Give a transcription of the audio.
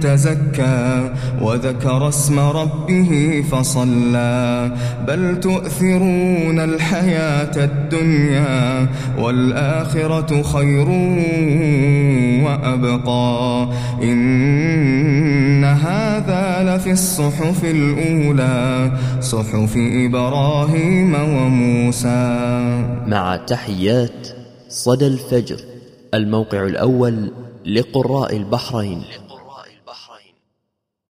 تزكى وذكر اسم ربه فصلى بل تؤثرون الحياة الدنيا والآخرة خير وأبقى إن هذا لفي الصحف الأولى صحف إبراهيم وموسى. مع تحيات صدى الفجر الموقع الأول لقراء البحرين.